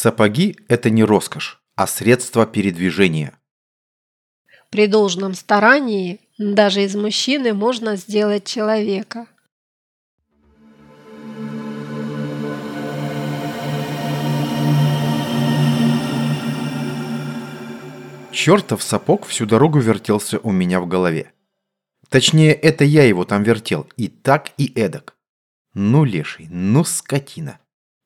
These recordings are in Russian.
Сапоги – это не роскошь, а средство передвижения. При должном старании даже из мужчины можно сделать человека. Чертов сапог всю дорогу вертелся у меня в голове. Точнее, это я его там вертел, и так, и эдак. Ну, леший, ну, скотина.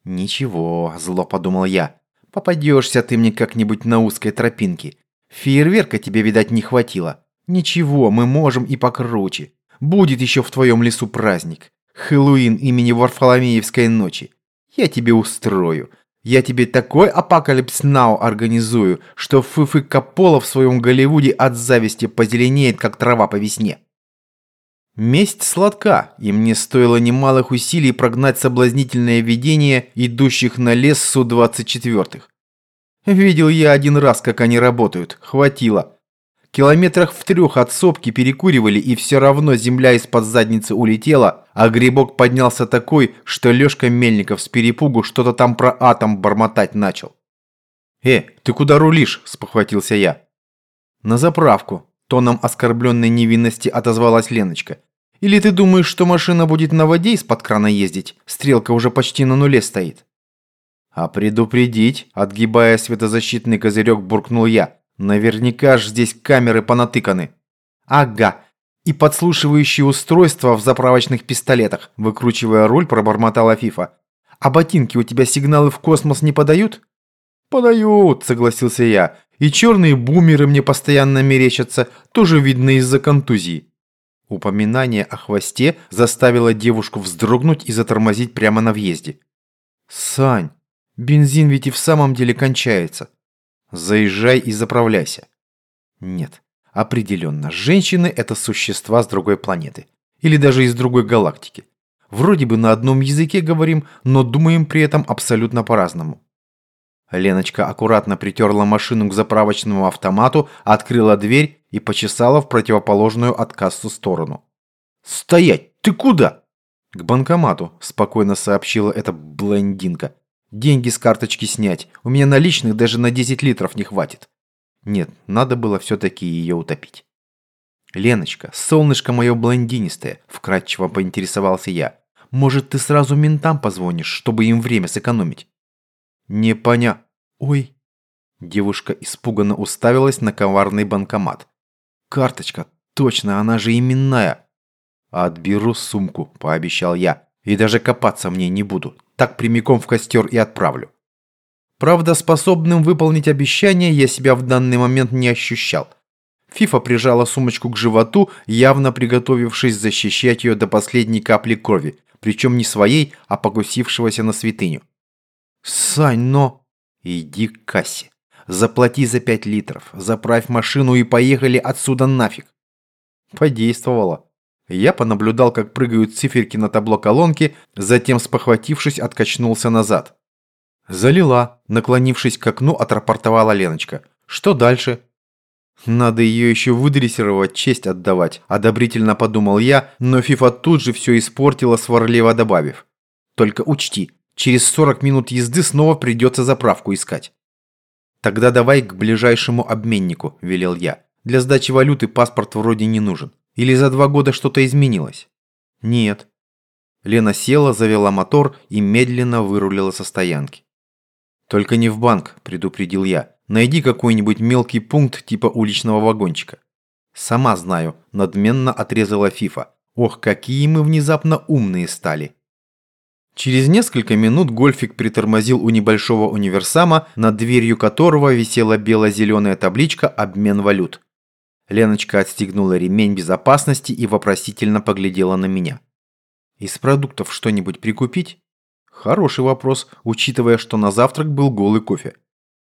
Ничего, зло подумал я. Попадешься ты мне как-нибудь на узкой тропинке. Фейерверка тебе, видать, не хватило. Ничего, мы можем и покруче. Будет еще в твоем лесу праздник. Хэллоуин имени Варфоломеевской ночи. Я тебе устрою. Я тебе такой апокалипс нау организую, что Фыфы Капола в своем Голливуде от зависти позеленеет, как трава по весне. Месть сладка, и мне стоило немалых усилий прогнать соблазнительное видение идущих на лес Су-24. Видел я один раз, как они работают, хватило. Километрах в трех от сопки перекуривали, и все равно земля из-под задницы улетела, а грибок поднялся такой, что Лешка Мельников с перепугу что-то там про атом бормотать начал. «Э, ты куда рулишь?» – спохватился я. «На заправку», Тоном оскорбленной невинности отозвалась Леночка. «Или ты думаешь, что машина будет на воде из-под крана ездить? Стрелка уже почти на нуле стоит». «А предупредить?» – отгибая светозащитный козырек, буркнул я. «Наверняка ж здесь камеры понатыканы». «Ага, и подслушивающие устройства в заправочных пистолетах», – выкручивая руль, пробормотала Фифа. «А ботинки у тебя сигналы в космос не подают?» «Подают», – согласился я. И черные бумеры мне постоянно мерещатся, тоже видно из-за контузии. Упоминание о хвосте заставило девушку вздрогнуть и затормозить прямо на въезде. «Сань, бензин ведь и в самом деле кончается. Заезжай и заправляйся». Нет, определенно, женщины – это существа с другой планеты. Или даже из другой галактики. Вроде бы на одном языке говорим, но думаем при этом абсолютно по-разному. Леночка аккуратно притерла машину к заправочному автомату, открыла дверь и почесала в противоположную от кассу сторону. «Стоять! Ты куда?» «К банкомату», – спокойно сообщила эта блондинка. «Деньги с карточки снять. У меня наличных даже на 10 литров не хватит». Нет, надо было все-таки ее утопить. «Леночка, солнышко мое блондинистое», – вкратчиво поинтересовался я. «Может, ты сразу ментам позвонишь, чтобы им время сэкономить?» «Не поня...» «Ой!» Девушка испуганно уставилась на коварный банкомат. «Карточка! Точно, она же именная!» «Отберу сумку», – пообещал я. «И даже копаться мне не буду. Так прямиком в костер и отправлю». Правда, способным выполнить обещание я себя в данный момент не ощущал. Фифа прижала сумочку к животу, явно приготовившись защищать ее до последней капли крови, причем не своей, а покусившегося на святыню. «Сань, но...» «Иди к кассе. Заплати за пять литров, заправь машину и поехали отсюда нафиг». Подействовало. Я понаблюдал, как прыгают циферки на табло колонки, затем, спохватившись, откачнулся назад. «Залила», наклонившись к окну, отрапортовала Леночка. «Что дальше?» «Надо ее еще выдрессировать, честь отдавать», – одобрительно подумал я, но Фифа тут же все испортила, сварливо добавив. «Только учти, Через 40 минут езды снова придется заправку искать. Тогда давай к ближайшему обменнику, велел я. Для сдачи валюты паспорт вроде не нужен. Или за два года что-то изменилось? Нет. Лена села, завела мотор и медленно вырулила со стоянки. «Только не в банк», – предупредил я. «Найди какой-нибудь мелкий пункт типа уличного вагончика». «Сама знаю», – надменно отрезала Фифа. «Ох, какие мы внезапно умные стали!» Через несколько минут Гольфик притормозил у небольшого универсама, над дверью которого висела бело-зеленая табличка «Обмен валют». Леночка отстегнула ремень безопасности и вопросительно поглядела на меня. «Из продуктов что-нибудь прикупить?» «Хороший вопрос, учитывая, что на завтрак был голый кофе».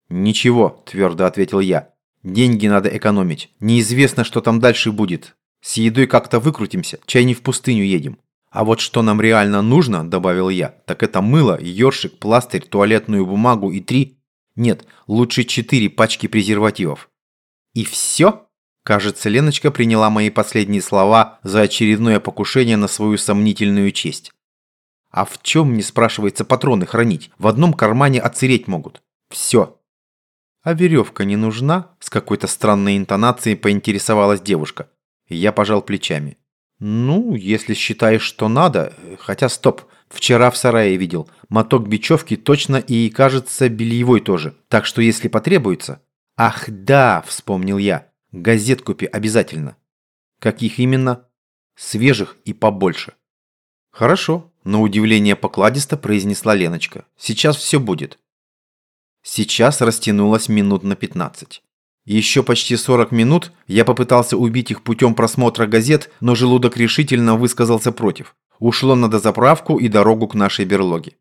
«Ничего», – твердо ответил я. «Деньги надо экономить. Неизвестно, что там дальше будет. С едой как-то выкрутимся, чай не в пустыню едем». А вот что нам реально нужно, добавил я, так это мыло, ёршик, пластырь, туалетную бумагу и три... Нет, лучше четыре пачки презервативов. И все? Кажется, Леночка приняла мои последние слова за очередное покушение на свою сомнительную честь. А в чем, не спрашивается, патроны хранить? В одном кармане отсыреть могут. Все. А веревка не нужна? С какой-то странной интонацией поинтересовалась девушка. Я пожал плечами. Ну, если считаешь, что надо. Хотя стоп. Вчера в сарае видел. Моток бечевки точно и, кажется, бельевой тоже. Так что если потребуется... Ах да, вспомнил я. Газет купи обязательно. Каких именно? Свежих и побольше. Хорошо, на удивление покладисто произнесла Леночка. Сейчас все будет. Сейчас растянулось минут на 15. Еще почти 40 минут я попытался убить их путем просмотра газет, но желудок решительно высказался против. Ушло на дозаправку и дорогу к нашей берлоге.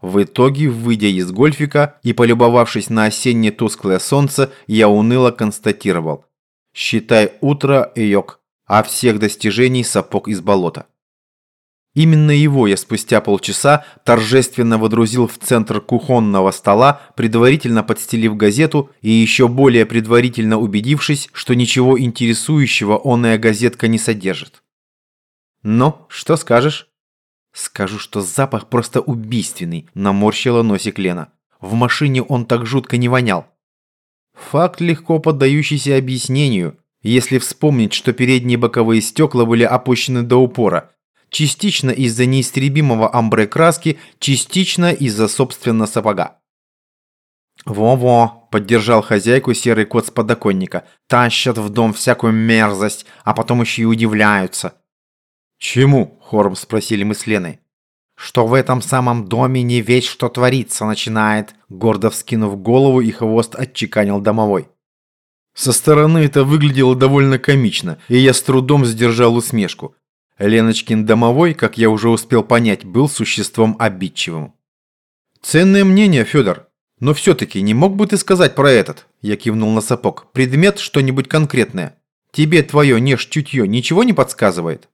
В итоге, выйдя из гольфика и полюбовавшись на осеннее тусклое солнце, я уныло констатировал. Считай утро, йог, а всех достижений сапог из болота. Именно его я спустя полчаса торжественно водрузил в центр кухонного стола, предварительно подстелив газету и еще более предварительно убедившись, что ничего интересующего онная газетка не содержит. «Ну, что скажешь?» «Скажу, что запах просто убийственный», – наморщила носик Лена. «В машине он так жутко не вонял». Факт, легко поддающийся объяснению, если вспомнить, что передние боковые стекла были опущены до упора, частично из-за неистребимого амбре краски, частично из-за собственно сапога. «Во-во», – поддержал хозяйку серый кот с подоконника. «Тащат в дом всякую мерзость, а потом еще и удивляются». «Чему?» – хором спросили мы с Леной. «Что в этом самом доме не весь что творится начинает», – гордо вскинув голову и хвост отчеканил домовой. Со стороны это выглядело довольно комично, и я с трудом сдержал усмешку. Леночкин домовой, как я уже успел понять, был существом обидчивым. «Ценное мнение, Федор. Но все-таки не мог бы ты сказать про этот?» Я кивнул на сапог. «Предмет что-нибудь конкретное. Тебе твое неж-чутье ничего не подсказывает?»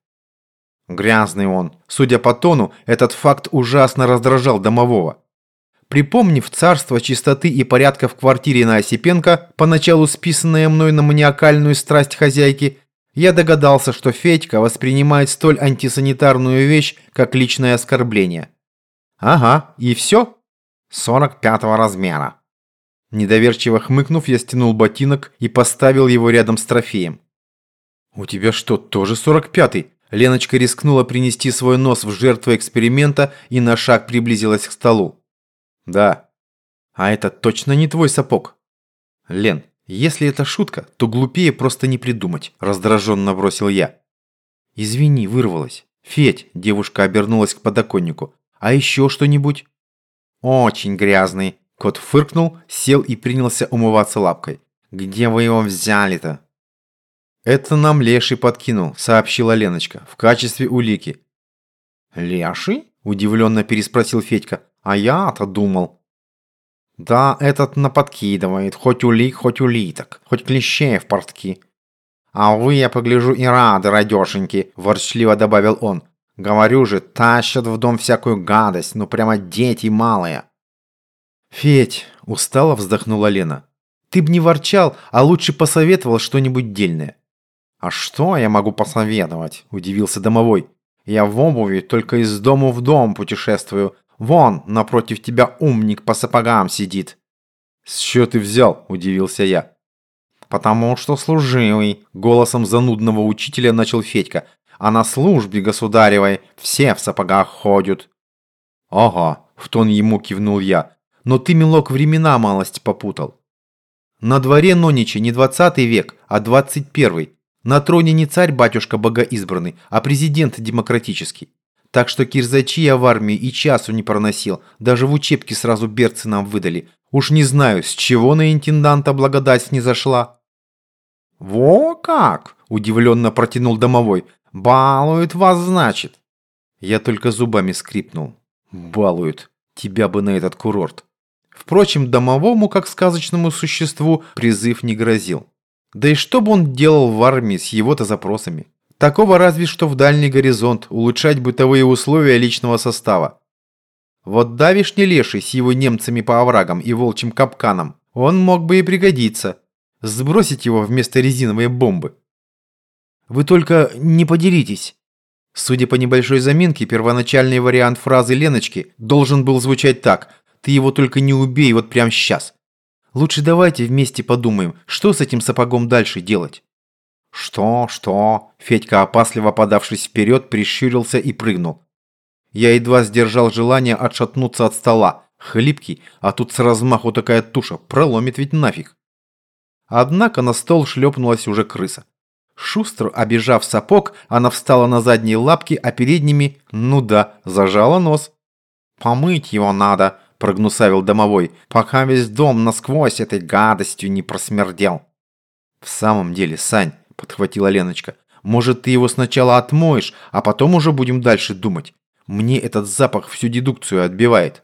Грязный он. Судя по тону, этот факт ужасно раздражал домового. Припомнив царство чистоты и порядка в квартире на Осипенко, поначалу списанное мной на маниакальную страсть хозяйки, я догадался, что Федька воспринимает столь антисанитарную вещь, как личное оскорбление. Ага, и все? 45-го размера. Недоверчиво хмыкнув, я стянул ботинок и поставил его рядом с трофеем. «У тебя что, тоже 45-й?» Леночка рискнула принести свой нос в жертву эксперимента и на шаг приблизилась к столу. «Да». «А это точно не твой сапог?» «Лен, если это шутка, то глупее просто не придумать», – раздраженно бросил я. «Извини, вырвалась. Федь», – девушка обернулась к подоконнику. «А еще что-нибудь?» «Очень грязный». Кот фыркнул, сел и принялся умываться лапкой. «Где вы его взяли-то?» «Это нам Леший подкинул», – сообщила Леночка, – «в качестве улики». «Леший?» – удивленно переспросил Федька. «А я-то думал». «Да, этот наподкидывает, хоть улик, хоть улиток, хоть клещей в портки». «А вы, я погляжу, и рады, радешеньки», – ворчливо добавил он. «Говорю же, тащат в дом всякую гадость, ну прямо дети малые». «Федь», – устало вздохнула Лена, – «ты б не ворчал, а лучше посоветовал что-нибудь дельное». «А что я могу посоветовать?» – удивился домовой. «Я в обуви только из дому в дом путешествую. Вон, напротив тебя умник по сапогам сидит». «С чего ты взял?» – удивился я. «Потому что служивый», – голосом занудного учителя начал Федька. «А на службе государевой все в сапогах ходят». «Ага», – в тон ему кивнул я. «Но ты, милок, времена малость попутал». На дворе Нонича не двадцатый век, а двадцать первый. На троне не царь-батюшка богоизбранный, а президент демократический. Так что кирзачи я в армии и часу не проносил, даже в учебке сразу берцы нам выдали. Уж не знаю, с чего на интенданта благодать не зашла. «Во как!» – удивленно протянул домовой. «Балуют вас, значит!» Я только зубами скрипнул. «Балуют. Тебя бы на этот курорт!» Впрочем, домовому, как сказочному существу, призыв не грозил. Да и что бы он делал в армии с его-то запросами? Такого разве что в дальний горизонт, улучшать бытовые условия личного состава. Вот давишний леший с его немцами по оврагам и волчьим капканам, он мог бы и пригодиться. Сбросить его вместо резиновой бомбы. Вы только не поделитесь. Судя по небольшой заминке, первоначальный вариант фразы Леночки должен был звучать так. Ты его только не убей вот прямо сейчас. Лучше давайте вместе подумаем, что с этим сапогом дальше делать. «Что? Что?» Федька, опасливо подавшись вперед, прищурился и прыгнул. Я едва сдержал желание отшатнуться от стола. Хлипкий, а тут с размаху такая туша, проломит ведь нафиг. Однако на стол шлепнулась уже крыса. Шустро обижав сапог, она встала на задние лапки, а передними, ну да, зажала нос. «Помыть его надо», – прогнусавил домовой, «пока весь дом насквозь этой гадостью не просмердел». «В самом деле, Сань», – подхватила Леночка, «может, ты его сначала отмоешь, а потом уже будем дальше думать. Мне этот запах всю дедукцию отбивает».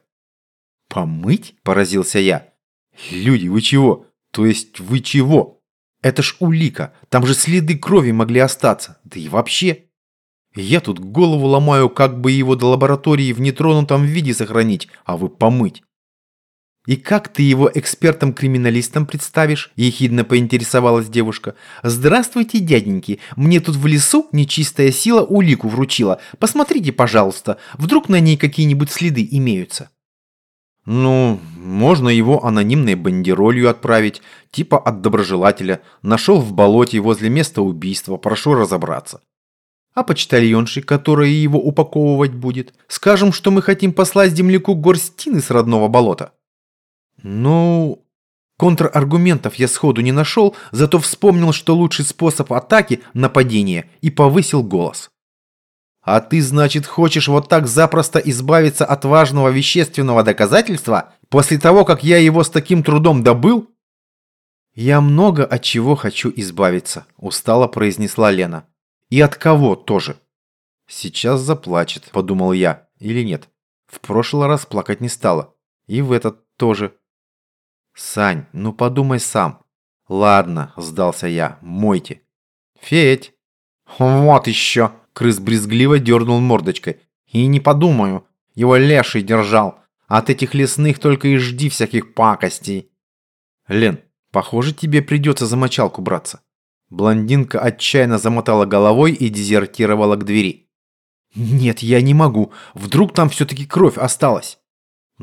«Помыть?» – поразился я. «Люди, вы чего? То есть вы чего?» Это ж улика, там же следы крови могли остаться, да и вообще. Я тут голову ломаю, как бы его до лаборатории в нетронутом виде сохранить, а вы помыть. «И как ты его экспертом-криминалистом представишь?» – ехидно поинтересовалась девушка. «Здравствуйте, дяденьки. Мне тут в лесу нечистая сила улику вручила. Посмотрите, пожалуйста. Вдруг на ней какие-нибудь следы имеются?» Ну, можно его анонимной бандеролью отправить, типа от доброжелателя. Нашел в болоте возле места убийства, прошу разобраться. А почтальонши, которая его упаковывать будет? Скажем, что мы хотим послать земляку горстины с родного болота. Ну, контраргументов я сходу не нашел, зато вспомнил, что лучший способ атаки – нападение, и повысил голос. А ты, значит, хочешь вот так запросто избавиться от важного вещественного доказательства, после того, как я его с таким трудом добыл? Я много от чего хочу избавиться, устало произнесла Лена. И от кого тоже? Сейчас заплачет, подумал я, или нет. В прошлый раз плакать не стала. И в этот тоже. Сань, ну подумай сам. Ладно, сдался я, мойте. Федь. Вот еще, Крыс брезгливо дернул мордочкой. «И не подумаю. Его леший держал. От этих лесных только и жди всяких пакостей». «Лен, похоже, тебе придется за мочалку браться». Блондинка отчаянно замотала головой и дезертировала к двери. «Нет, я не могу. Вдруг там все-таки кровь осталась?»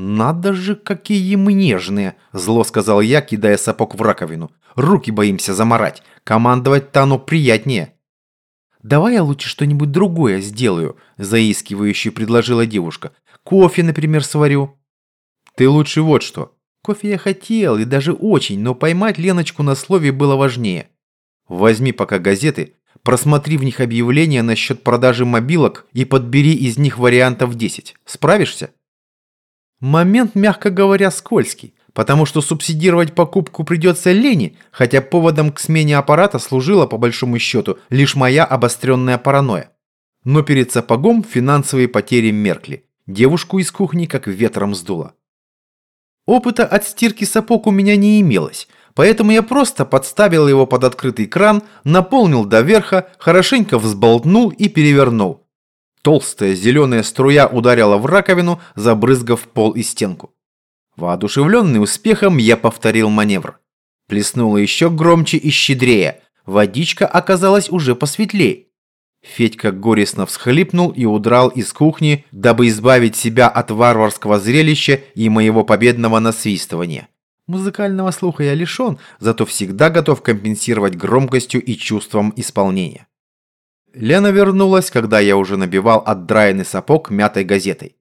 «Надо же, какие мы нежные!» – зло сказал я, кидая сапог в раковину. «Руки боимся заморать. Командовать Тану приятнее». «Давай я лучше что-нибудь другое сделаю», – заискивающе предложила девушка. «Кофе, например, сварю». «Ты лучше вот что. Кофе я хотел, и даже очень, но поймать Леночку на слове было важнее. Возьми пока газеты, просмотри в них объявления насчет продажи мобилок и подбери из них вариантов 10. Справишься?» Момент, мягко говоря, скользкий потому что субсидировать покупку придется Лене, хотя поводом к смене аппарата служила, по большому счету, лишь моя обостренная паранойя. Но перед сапогом финансовые потери меркли. Девушку из кухни как ветром сдуло. Опыта от стирки сапог у меня не имелось, поэтому я просто подставил его под открытый кран, наполнил до верха, хорошенько взболтнул и перевернул. Толстая зеленая струя ударила в раковину, забрызгав пол и стенку. Воодушевленный успехом, я повторил маневр. Плеснуло еще громче и щедрее. Водичка оказалась уже посветлее. Федька горестно всхлипнул и удрал из кухни, дабы избавить себя от варварского зрелища и моего победного насвистывания. Музыкального слуха я лишен, зато всегда готов компенсировать громкостью и чувством исполнения. Лена вернулась, когда я уже набивал отдраенный сапог мятой газетой.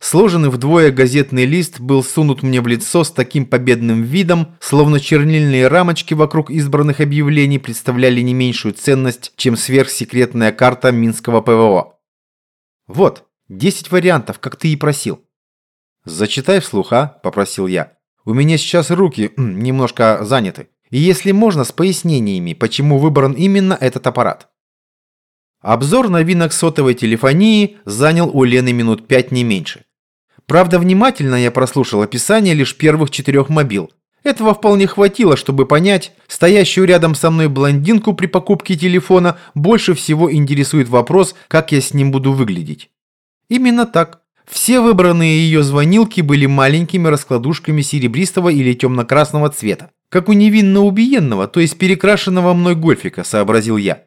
Сложенный вдвое газетный лист был сунут мне в лицо с таким победным видом, словно чернильные рамочки вокруг избранных объявлений представляли не меньшую ценность, чем сверхсекретная карта Минского ПВО. «Вот, 10 вариантов, как ты и просил». «Зачитай вслух, а?» – попросил я. «У меня сейчас руки немножко заняты. И если можно, с пояснениями, почему выбран именно этот аппарат». Обзор новинок сотовой телефонии занял у Лены минут пять не меньше. Правда, внимательно я прослушал описание лишь первых четырех мобил. Этого вполне хватило, чтобы понять, стоящую рядом со мной блондинку при покупке телефона больше всего интересует вопрос, как я с ним буду выглядеть. Именно так. Все выбранные ее звонилки были маленькими раскладушками серебристого или темно-красного цвета. Как у невинно убиенного, то есть перекрашенного мной гольфика, сообразил я.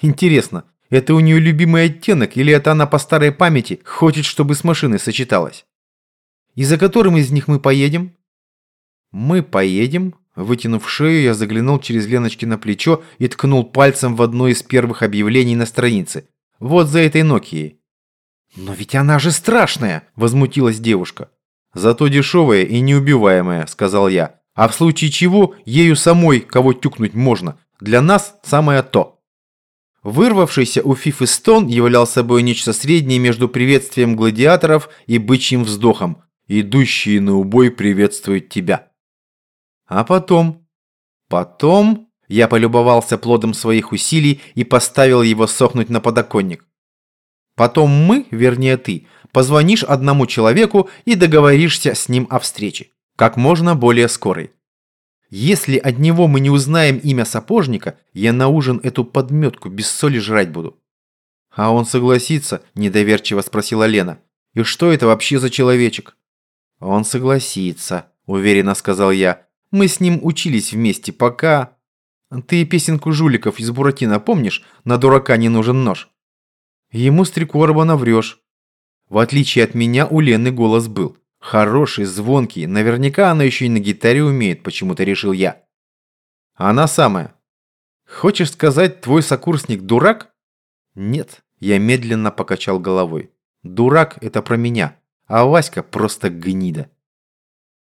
Интересно, это у нее любимый оттенок или это она по старой памяти хочет, чтобы с машиной сочеталась? И за которым из них мы поедем? Мы поедем? Вытянув шею, я заглянул через Леночки на плечо и ткнул пальцем в одно из первых объявлений на странице. Вот за этой Нокией. «Но ведь она же страшная!» – возмутилась девушка. «Зато дешевая и неубиваемая», – сказал я. «А в случае чего, ею самой кого тюкнуть можно. Для нас самое то». Вырвавшийся у Фифы стон являл собой нечто среднее между приветствием гладиаторов и бычьим вздохом. «Идущие на убой приветствуют тебя». А потом... Потом я полюбовался плодом своих усилий и поставил его сохнуть на подоконник. Потом мы, вернее ты, позвонишь одному человеку и договоришься с ним о встрече. Как можно более скорой. Если от него мы не узнаем имя сапожника, я на ужин эту подметку без соли жрать буду. А он согласится, недоверчиво спросила Лена. И что это вообще за человечек? Он согласится, уверенно сказал я. Мы с ним учились вместе, пока... Ты песенку жуликов из Буратино помнишь? На дурака не нужен нож. Ему с три наврешь. В отличие от меня, у Лены голос был. Хороший, звонкий, наверняка она еще и на гитаре умеет, почему-то решил я. Она самая. Хочешь сказать, твой сокурсник дурак? Нет, я медленно покачал головой. Дурак – это про меня, а Васька просто гнида.